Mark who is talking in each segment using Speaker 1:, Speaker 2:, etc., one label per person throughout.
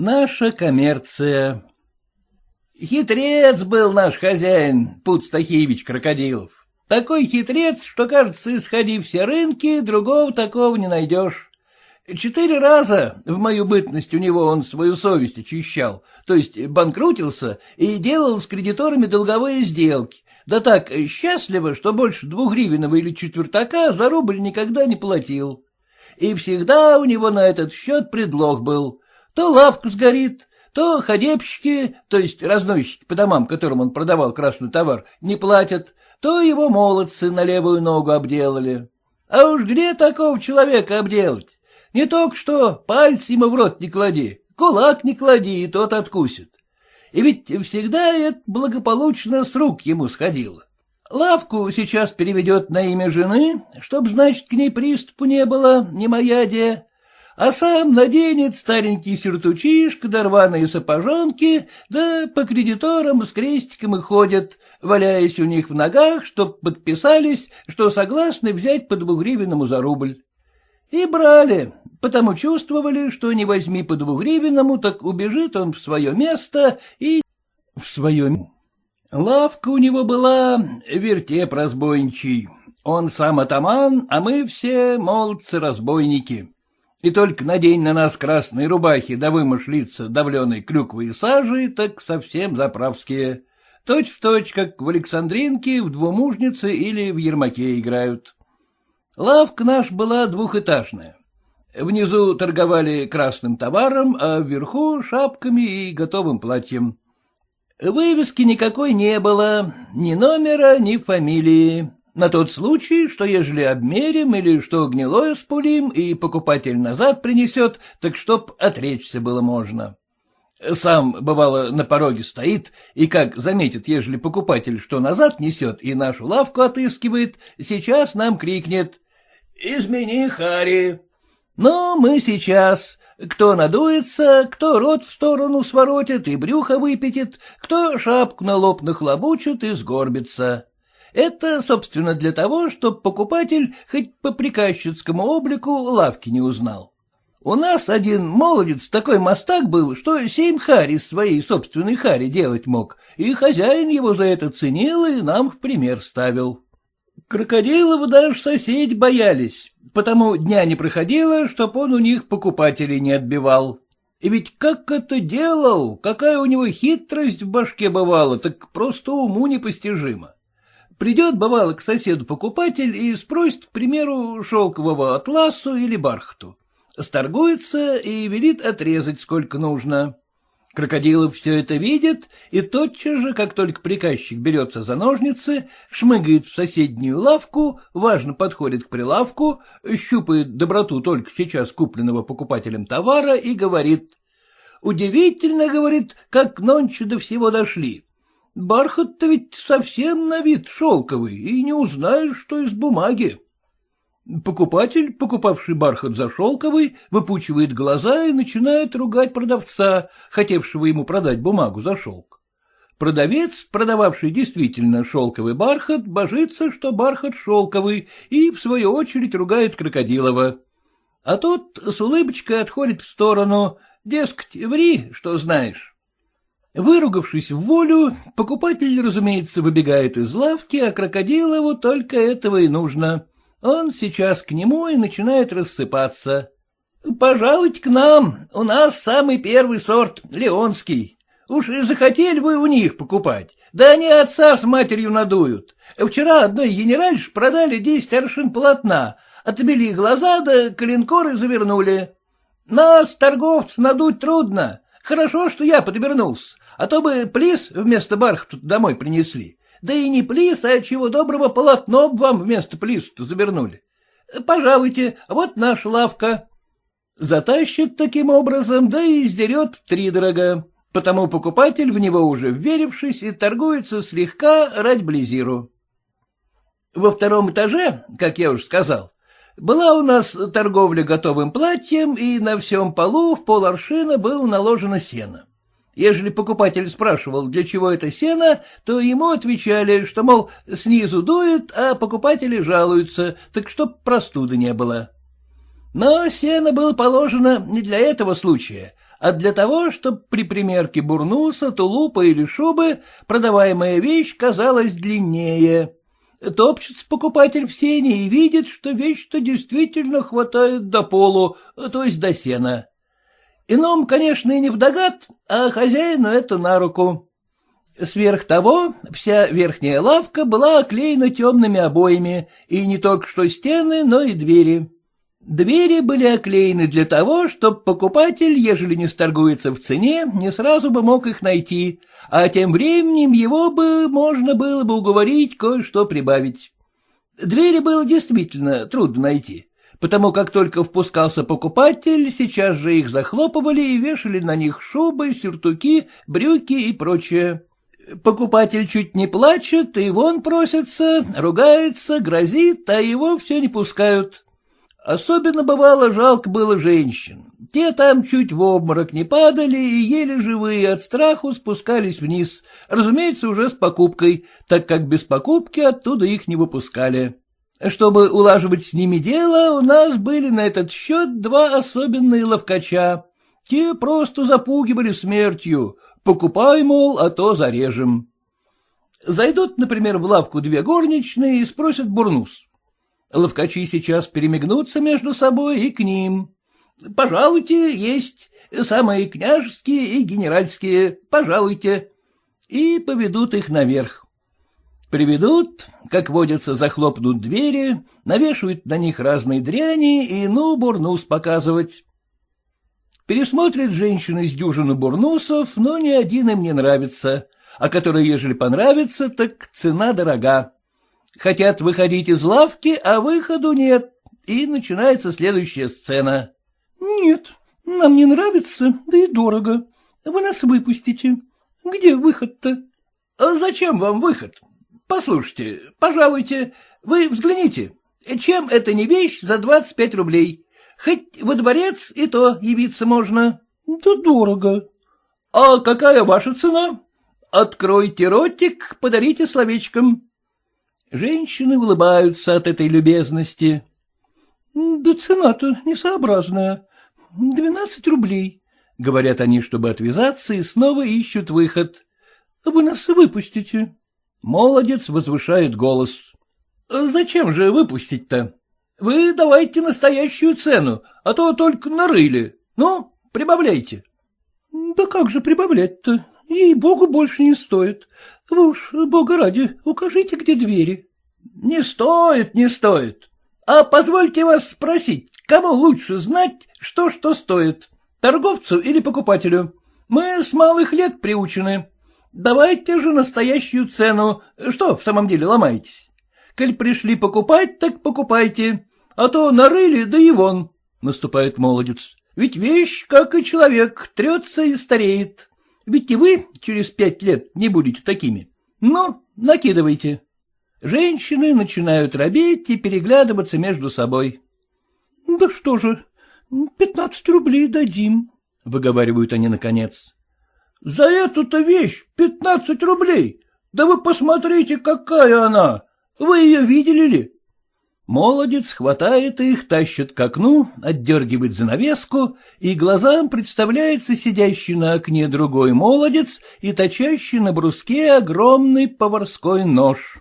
Speaker 1: Наша коммерция Хитрец был наш хозяин, Пут Стахевич Крокодилов. Такой хитрец, что, кажется, исходи все рынки, другого такого не найдешь. Четыре раза в мою бытность у него он свою совесть очищал, то есть банкрутился и делал с кредиторами долговые сделки, да так счастливо, что больше двухгривенного или четвертака за рубль никогда не платил. И всегда у него на этот счет предлог был. То лавка сгорит, то ходебщики, то есть разносчики по домам, которым он продавал красный товар, не платят, то его молодцы на левую ногу обделали. А уж где такого человека обделать? Не только что пальцы ему в рот не клади, кулак не клади, и тот откусит. И ведь всегда это благополучно с рук ему сходило. Лавку сейчас переведет на имя жены, чтоб, значит, к ней приступу не было, не моя де, а сам наденет старенький сюртучишко да рваные сапожонки, да по кредиторам с крестиком и ходят, валяясь у них в ногах, чтоб подписались, что согласны взять по двугривенному за рубль. И брали, потому чувствовали, что не возьми по двугривенному, так убежит он в свое место и... в свое... Лавка у него была вертеп разбойничий. Он сам атаман, а мы все молодцы-разбойники. И только надень на нас красные рубахи, да вымышь лица давленой клюквы и сажи, так совсем заправские. Точь в точь, как в Александринке, в двумужнице или в Ермаке играют. Лавка наш была двухэтажная. Внизу торговали красным товаром, а вверху — шапками и готовым платьем. Вывески никакой не было, ни номера, ни фамилии. На тот случай, что ежели обмерим или что гнилое спулим, и покупатель назад принесет, так чтоб отречься было можно. Сам, бывало, на пороге стоит, и как заметит, ежели покупатель, что назад несет и нашу лавку отыскивает, сейчас нам крикнет Измени, Хари. Но мы сейчас. Кто надуется, кто рот в сторону своротит и брюхо выпятит, кто шапку на лоб нахлобучит и сгорбится. Это, собственно, для того, чтобы покупатель хоть по приказчицкому облику лавки не узнал. У нас один молодец такой мастак был, что семь хари своей собственной хари делать мог, и хозяин его за это ценил и нам в пример ставил. Крокодилова даже соседи боялись, потому дня не проходило, чтоб он у них покупателей не отбивал. И ведь как это делал, какая у него хитрость в башке бывала, так просто уму непостижимо. Придет, бывало, к соседу покупатель и спросит, к примеру, шелкового атласу или бархату. Сторгуется и велит отрезать, сколько нужно. Крокодилов все это видит, и тотчас же, как только приказчик берется за ножницы, шмыгает в соседнюю лавку, важно подходит к прилавку, щупает доброту только сейчас купленного покупателем товара и говорит. Удивительно, говорит, как нонче до всего дошли. Бархат-то ведь совсем на вид шелковый, и не узнаешь, что из бумаги. Покупатель, покупавший бархат за шелковый, выпучивает глаза и начинает ругать продавца, хотевшего ему продать бумагу за шелк. Продавец, продававший действительно шелковый бархат, божится, что бархат шелковый, и, в свою очередь, ругает Крокодилова. А тот с улыбочкой отходит в сторону, дескать, ври, что знаешь. Выругавшись в волю, покупатель, разумеется, выбегает из лавки, а Крокодилову только этого и нужно — он сейчас к нему и начинает рассыпаться. — Пожалуйте к нам, у нас самый первый сорт, Леонский. Уж и захотели вы у них покупать, да они отца с матерью надуют. Вчера одной генеральш продали десять аршин полотна, отмели глаза да коленкоры завернули. Нас, торговцев, надуть трудно. Хорошо, что я подвернулся, а то бы плис вместо бархата домой принесли. Да и не плис, а чего доброго полотно б вам вместо плиса завернули. Пожалуйте, вот наша лавка. Затащит таким образом, да и издерет втридорога. Потому покупатель, в него уже вверившись, и торгуется слегка ради близиру. Во втором этаже, как я уже сказал, была у нас торговля готовым платьем, и на всем полу в поларшина было наложено сено. Ежели покупатель спрашивал, для чего это сено, то ему отвечали, что, мол, снизу дует, а покупатели жалуются, так чтоб простуды не было. Но сено было положено не для этого случая, а для того, чтобы при примерке бурнуса, тулупа или шубы продаваемая вещь казалась длиннее. Топчется покупатель в сене и видит, что вещь-то действительно хватает до полу, то есть до сена. Ином, конечно, и не вдогад, а хозяину это на руку. Сверх того, вся верхняя лавка была оклеена темными обоями, и не только что стены, но и двери. Двери были оклеены для того, чтобы покупатель, ежели не сторгуется в цене, не сразу бы мог их найти, а тем временем его бы можно было бы уговорить кое-что прибавить. Двери было действительно трудно найти, потому как только впускался покупатель, сейчас же их захлопывали и вешали на них шубы, сюртуки, брюки и прочее. Покупатель чуть не плачет, и вон просится, ругается, грозит, а его все не пускают. Особенно бывало жалко было женщин. Те там чуть в обморок не падали и еле живые от страху спускались вниз, разумеется, уже с покупкой, так как без покупки оттуда их не выпускали. Чтобы улаживать с ними дело, у нас были на этот счет два особенные ловкача. Те просто запугивали смертью. Покупай, мол, а то зарежем. Зайдут, например, в лавку две горничные и спросят бурнус. Ловкачи сейчас перемигнутся между собой и к ним. Пожалуйте, есть самые княжеские и генеральские, пожалуйте. И поведут их наверх. Приведут, как водится, захлопнут двери, навешивают на них разные дряни и ну бурнус показывать. Пересмотрят женщины с дюжину бурнусов, но ни один им не нравится, а который, ежели понравится, так цена дорога. Хотят выходить из лавки, а выходу нет, и начинается следующая сцена. — Нет, нам не нравится, да и дорого. Вы нас выпустите. Где выход-то? — А зачем вам выход? Послушайте, пожалуйте, вы взгляните, чем это не вещь за двадцать пять рублей? Хоть во дворец и то явиться можно. — Да дорого. — А какая ваша цена? Откройте ротик, подарите словечком. Женщины улыбаются от этой любезности. — Да цена-то несообразная. Двенадцать рублей, — говорят они, чтобы отвязаться, и снова ищут выход. — Вы нас выпустите. Молодец возвышает голос. — Зачем же выпустить-то? Вы давайте настоящую цену, а то только нарыли. Ну, прибавляйте. — Да как же прибавлять-то? Ей-богу, больше не стоит. Вы уж, бога ради, укажите, где двери. — Не стоит, не стоит. А позвольте вас спросить, кому лучше знать, что что стоит, торговцу или покупателю? Мы с малых лет приучены. Давайте же настоящую цену. Что в самом деле ломаетесь? Коль пришли покупать, так покупайте, а то нарыли, да и вон, — наступает молодец. Ведь вещь, как и человек, трется и стареет. Ведь и вы через пять лет не будете такими. Ну, накидывайте. Женщины начинают робеть и переглядываться между собой. — Да что же, пятнадцать рублей дадим, — выговаривают они наконец. — За эту-то вещь пятнадцать рублей? Да вы посмотрите, какая она! Вы ее видели ли? Молодец хватает их, тащит к окну, отдергивает занавеску, и глазам представляется сидящий на окне другой молодец и точащий на бруске огромный поварской нож.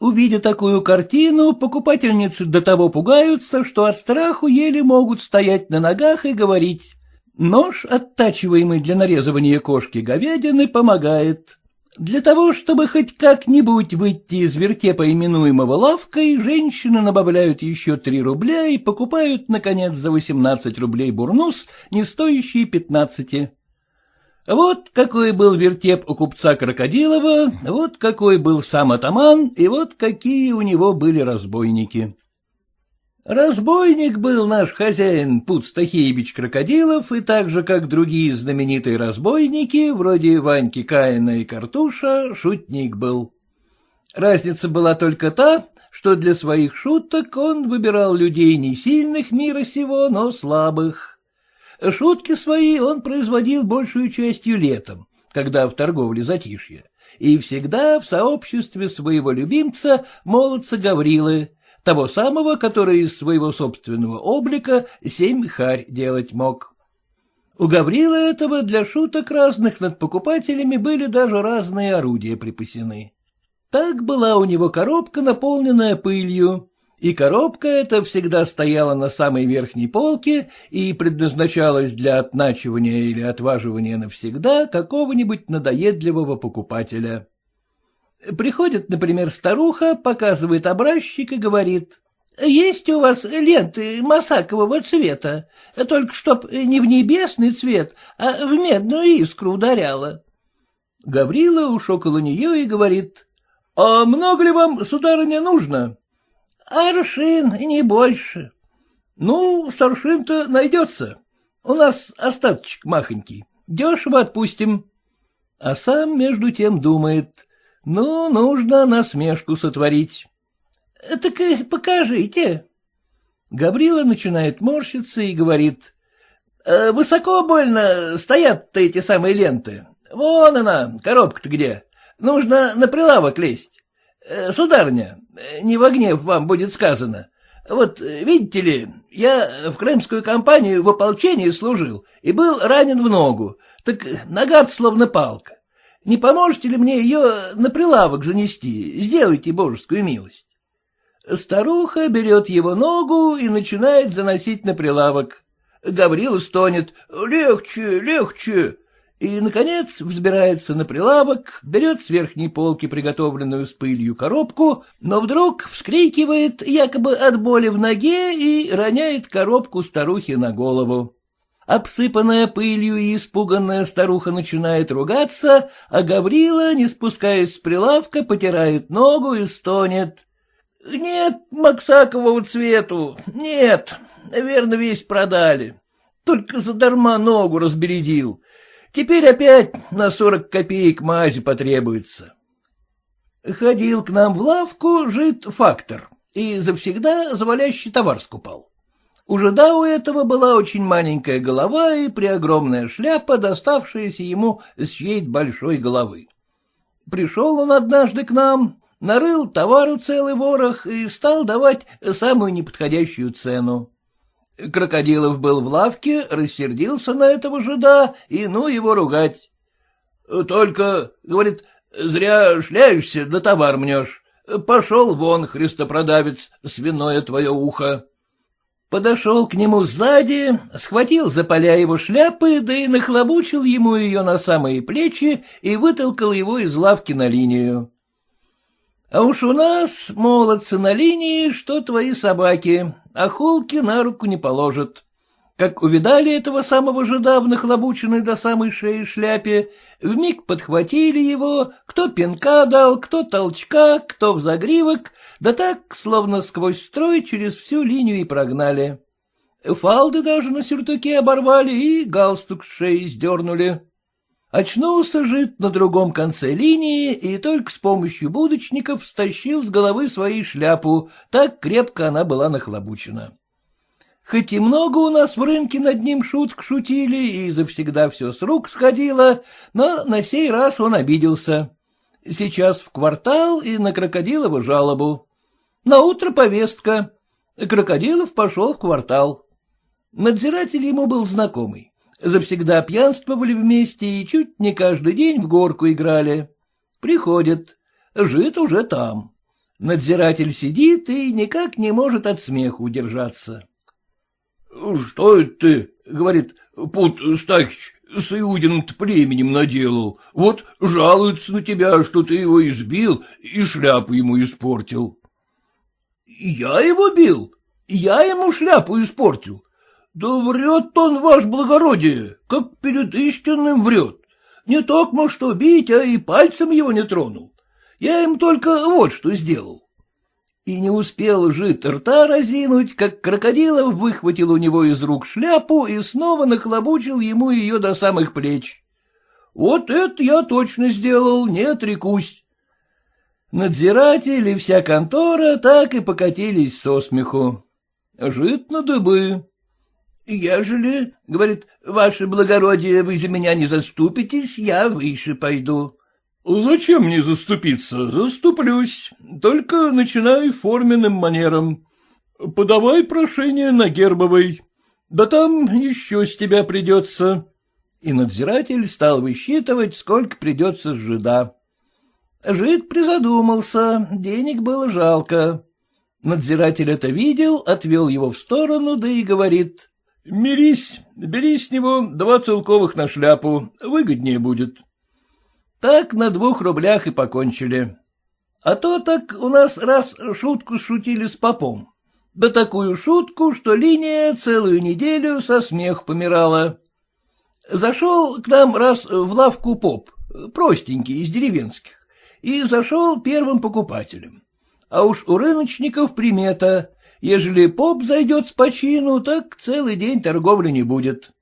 Speaker 1: Увидя такую картину, покупательницы до того пугаются, что от страху еле могут стоять на ногах и говорить. Нож, оттачиваемый для нарезывания кошки говядины, помогает. Для того, чтобы хоть как-нибудь выйти из вертепа, именуемого лавкой, женщины набавляют еще три рубля и покупают, наконец, за восемнадцать рублей бурнус, не стоящий пятнадцати. Вот какой был вертеп у купца Крокодилова, вот какой был сам атаман, и вот какие у него были разбойники. Разбойник был наш хозяин Пут Крокодилов, и так же, как другие знаменитые разбойники, вроде Ваньки Каина и Картуша, шутник был. Разница была только та, что для своих шуток он выбирал людей не сильных мира сего, но слабых. Шутки свои он производил большую частью летом, когда в торговле затишье, и всегда в сообществе своего любимца, молодца Гаврилы, того самого, который из своего собственного облика семь харь делать мог. У Гаврила этого для шуток разных над покупателями были даже разные орудия припасены. Так была у него коробка, наполненная пылью, и коробка эта всегда стояла на самой верхней полке и предназначалась для отначивания или отваживания навсегда какого-нибудь надоедливого покупателя. Приходит, например, старуха, показывает образчик и говорит, «Есть у вас ленты масакового цвета, только чтоб не в небесный цвет, а в медную искру ударяла». Гаврила уж около нее и говорит, «А много ли вам, сударыня, нужно?» Аршин, не больше. Ну, с аршин-то найдется. У нас остаточек махонький. Дешево отпустим. А сам, между тем, думает, ну, нужно насмешку сотворить. — Так и покажите. Гаврила начинает морщиться и говорит, «Э, — Высоко больно стоят-то эти самые ленты. Вон она, коробка-то где. Нужно на прилавок лезть. Э, сударыня, не в гнев вам будет сказано. Вот, видите ли, я в крымскую компанию в ополчении служил и был ранен в ногу, так нога словно палка. Не поможете ли мне ее на прилавок занести? Сделайте божескую милость. Старуха берет его ногу и начинает заносить на прилавок. Гаврила стонет. «Легче, легче!» и, наконец, взбирается на прилавок, берет с верхней полки приготовленную с пылью коробку, но вдруг вскрикивает якобы от боли в ноге и роняет коробку старухе на голову. Обсыпанная пылью и испуганная старуха начинает ругаться, а Гаврила, не спускаясь с прилавка, потирает ногу и стонет. — Нет максакового цвету, нет, наверное, весь продали. Только задарма ногу разбередил. Теперь опять на сорок копеек мази потребуется. Ходил к нам в лавку жит фактор и завсегда завалящий товар скупал. У жида у этого была очень маленькая голова и преогромная шляпа, доставшаяся ему с чьей большой головы. Пришел он однажды к нам, нарыл товару целый ворох и стал давать самую неподходящую цену. Крокодилов был в лавке, рассердился на этого жида и ну его ругать. — Только, — говорит, — зря шляешься, да товар мнешь. Пошел вон, христопродавец, свиное твое ухо. Подошел к нему сзади, схватил за поля его шляпы, да и нахлобучил ему ее на самые плечи и вытолкал его из лавки на линию. А уж у нас молодцы на линии, что твои собаки, а холки на руку не положат. Как увидали этого самого жида в нахлобученной до самой шеи шляпе, вмиг подхватили его, кто пинка дал, кто толчка, кто в загривок, да так, словно сквозь строй, через всю линию и прогнали. Фалды даже на сюртуке оборвали и галстук с шеи сдернули. Очнулся жид на другом конце линии и только с помощью будочников стащил с головы своей шляпу, так крепко она была нахлобучена. Хоть и много у нас в рынке над ним шутк шутили, и завсегда все с рук сходило, но на сей раз он обиделся. Сейчас в квартал и на крокодилову жалобу. На утро повестка. Крокодилов пошел в квартал. Надзиратель ему был знакомый завсегда пьянствовали вместе и чуть не каждый день в горку играли. Приходит, жит уже там. Надзиратель сидит и никак не может от смеха удержаться. — Что это ты, — говорит, — Пут Стахич, с иудиным племенем наделал. Вот жалуется на тебя, что ты его избил и шляпу ему испортил. — Я его бил? Я ему шляпу испортил? Да врет он, ваш благородие, как перед истинным врет. Не только что бить, а и пальцем его не тронул. Я им только вот что сделал. И не успел жид рта разинуть, как крокодилов выхватил у него из рук шляпу и снова нахлобучил ему ее до самых плеч. Вот это я точно сделал, не отрекусь. Надзиратели вся контора так и покатились со смеху. Жид на дыбы. Ежели, — говорит, — ваше благородие, вы за меня не заступитесь, я выше пойду. — Зачем мне заступиться? Заступлюсь. Только начинай форменным манером. Подавай прошение на Гербовой. Да там еще с тебя придется. И надзиратель стал высчитывать, сколько придется с жида. Жид призадумался, денег было жалко. Надзиратель это видел, отвел его в сторону, да и говорит. — Мирись, бери с него два целковых на шляпу, выгоднее будет. Так на двух рублях и покончили. А то так у нас раз шутку шутили с попом. Да такую шутку, что линия целую неделю со смех помирала. Зашел к нам раз в лавку поп, простенький, из деревенских, и зашел первым покупателем. А уж у рыночников примета, ежели поп зайдет с почину, так целый день торговли не будет.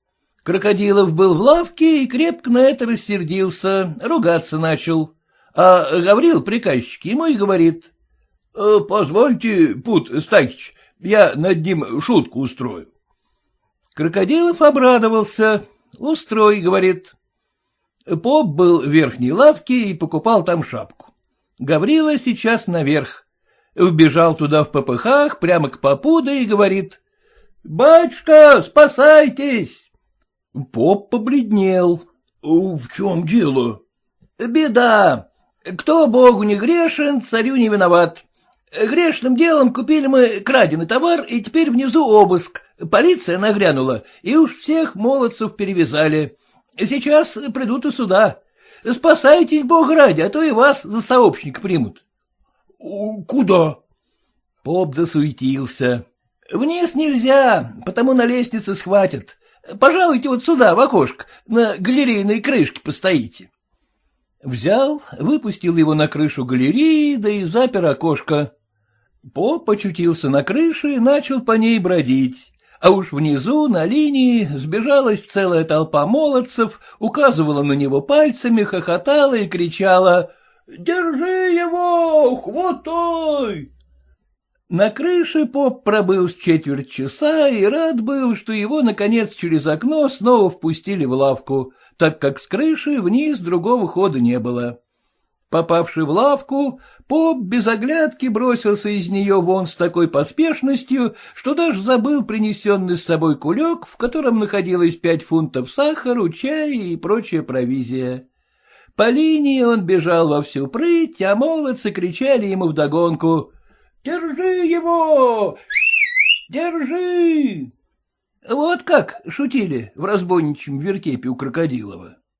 Speaker 1: Крокодилов был в лавке и крепко на это рассердился, ругаться начал. А Гаврил, приказчик, ему и говорит. «Э, — Позвольте, Пут Стахич, я над ним шутку устрою. Крокодилов обрадовался. Устрой, говорит. Поп был в верхней лавке и покупал там шапку. Гаврила сейчас наверх. Вбежал туда в попыхах, прямо к попу, да и говорит. — Батюшка, спасайтесь! Поп побледнел. — В чем дело? — Беда. Кто Богу не грешен, царю не виноват. Грешным делом купили мы краденый товар, и теперь внизу обыск. Полиция нагрянула, и уж всех молодцев перевязали. Сейчас придут и сюда. Спасайтесь, бог ради, а то и вас за сообщника примут. — Куда? Поп засуетился. — Вниз нельзя, потому на лестнице схватят. Пожалуйте вот сюда, в окошко, на галерейной крышке постоите. Взял, выпустил его на крышу галереи, да и запер окошко. Поп очутился на крыше и начал по ней бродить. А уж внизу, на линии, сбежалась целая толпа молодцев, указывала на него пальцами, хохотала и кричала «Держи его! Хватай!» На крыше поп пробыл с четверть часа и рад был, что его, наконец, через окно снова впустили в лавку, так как с крыши вниз другого хода не было. Попавший в лавку, поп без оглядки бросился из нее вон с такой поспешностью, что даже забыл принесенный с собой кулек, в котором находилось пять фунтов сахара, чая и прочая провизия. По линии он бежал во всю прыть, а молодцы кричали ему вдогонку «Держи его! Держи!» Вот как шутили в разбойничьем вертепе у Крокодилова.